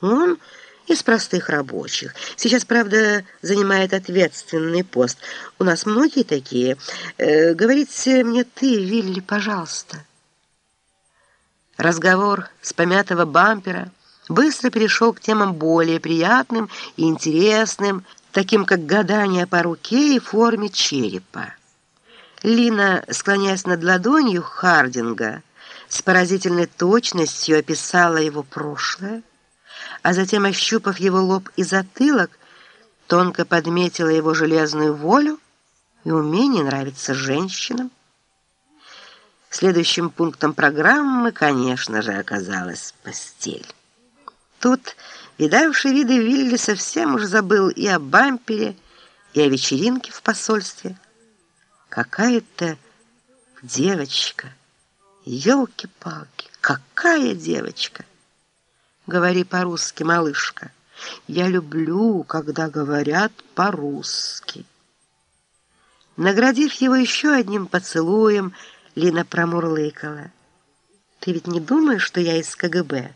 Он из простых рабочих. Сейчас, правда, занимает ответственный пост. У нас многие такие. Э, говорите мне ты, Вилли, пожалуйста. Разговор с помятого бампера быстро перешел к темам более приятным и интересным, таким как гадание по руке и форме черепа. Лина, склоняясь над ладонью Хардинга, с поразительной точностью описала его прошлое, а затем, ощупав его лоб и затылок, тонко подметила его железную волю и умение нравиться женщинам. Следующим пунктом программы, конечно же, оказалась постель. Тут видавший виды Вилли совсем уж забыл и о бампере, и о вечеринке в посольстве. Какая-то девочка, елки-палки, какая девочка! Говори по-русски, малышка. Я люблю, когда говорят по-русски. Наградив его еще одним поцелуем, Лина промурлыкала. Ты ведь не думаешь, что я из КГБ?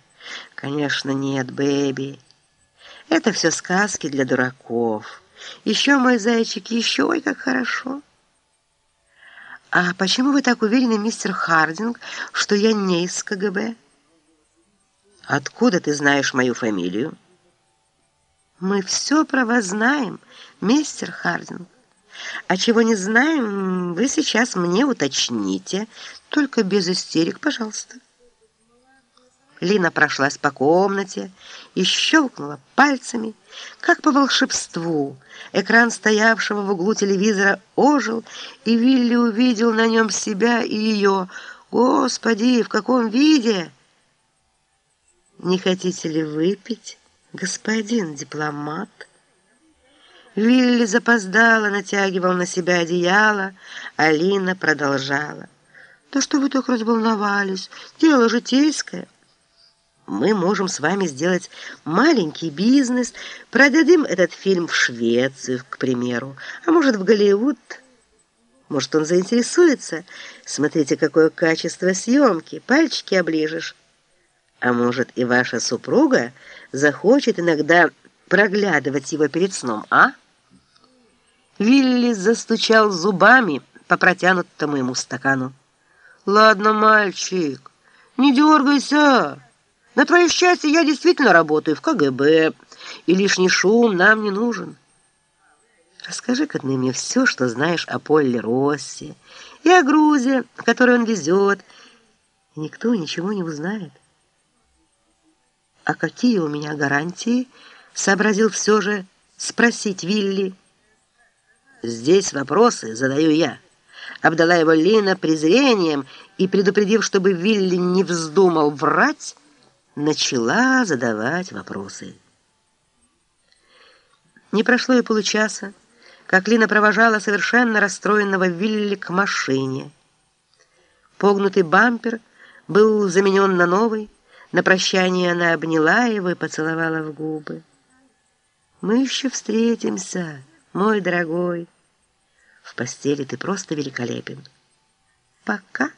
Конечно, нет, бэби. Это все сказки для дураков. Еще, мой зайчик, еще, ой, как хорошо. А почему вы так уверены, мистер Хардинг, что я не из КГБ? Откуда ты знаешь мою фамилию? Мы все про вас знаем, мистер Хардинг. А чего не знаем, вы сейчас мне уточните, только без истерик, пожалуйста. Лина прошлась по комнате и щелкнула пальцами, как по волшебству. Экран стоявшего в углу телевизора ожил, и Вилли увидел на нем себя и ее. Господи, в каком виде! Не хотите ли выпить, господин дипломат? Вилли запоздала, натягивал на себя одеяло, Алина продолжала. «Да что вы так разволновались? Дело житейское. Мы можем с вами сделать маленький бизнес, продадим этот фильм в Швецию, к примеру, а может, в Голливуд. Может, он заинтересуется? Смотрите, какое качество съемки, пальчики оближешь». А может, и ваша супруга захочет иногда проглядывать его перед сном, а? Вилли застучал зубами по протянутому ему стакану. «Ладно, мальчик, не дергайся. На твое счастье я действительно работаю в КГБ, и лишний шум нам не нужен. Расскажи-ка ты мне все, что знаешь о Полле Росси и о грузе, который он везет, и никто ничего не узнает». «А какие у меня гарантии?» — сообразил все же спросить Вилли. «Здесь вопросы задаю я». Обдала его Лина презрением и, предупредив, чтобы Вилли не вздумал врать, начала задавать вопросы. Не прошло и получаса, как Лина провожала совершенно расстроенного Вилли к машине. Погнутый бампер был заменен на новый, на прощание она обняла его и поцеловала в губы. «Мы еще встретимся, мой дорогой. В постели ты просто великолепен. Пока».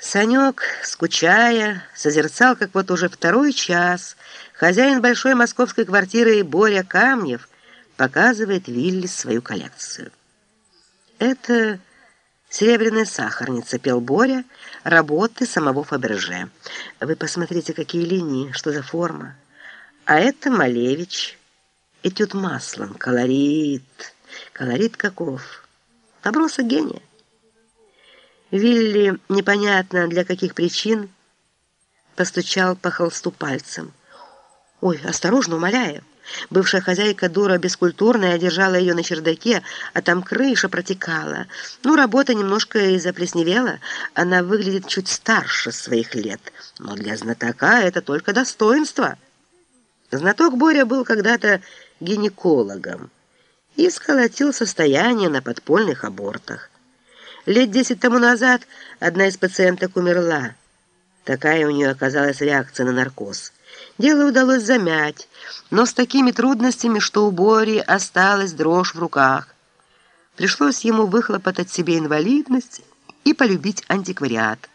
Санек, скучая, созерцал, как вот уже второй час хозяин большой московской квартиры Боря Камнев показывает Вилли свою коллекцию. Это «Серебряная сахарница», — пел Боря, работы самого Фаберже. Вы посмотрите, какие линии, что за форма. А это Малевич, этюд маслом, колорит. Колорит каков? Наброса гения. Вилли, непонятно для каких причин, постучал по холсту пальцем. «Ой, осторожно, умоляю!» Бывшая хозяйка, дура бескультурная, держала ее на чердаке, а там крыша протекала. Ну, работа немножко и заплесневела. Она выглядит чуть старше своих лет. Но для знатока это только достоинство. Знаток Боря был когда-то гинекологом и сколотил состояние на подпольных абортах. Лет десять тому назад одна из пациенток умерла. Такая у нее оказалась реакция на наркоз. Дело удалось замять, но с такими трудностями, что у Бори осталась дрожь в руках. Пришлось ему выхлопотать себе инвалидность и полюбить антиквариат.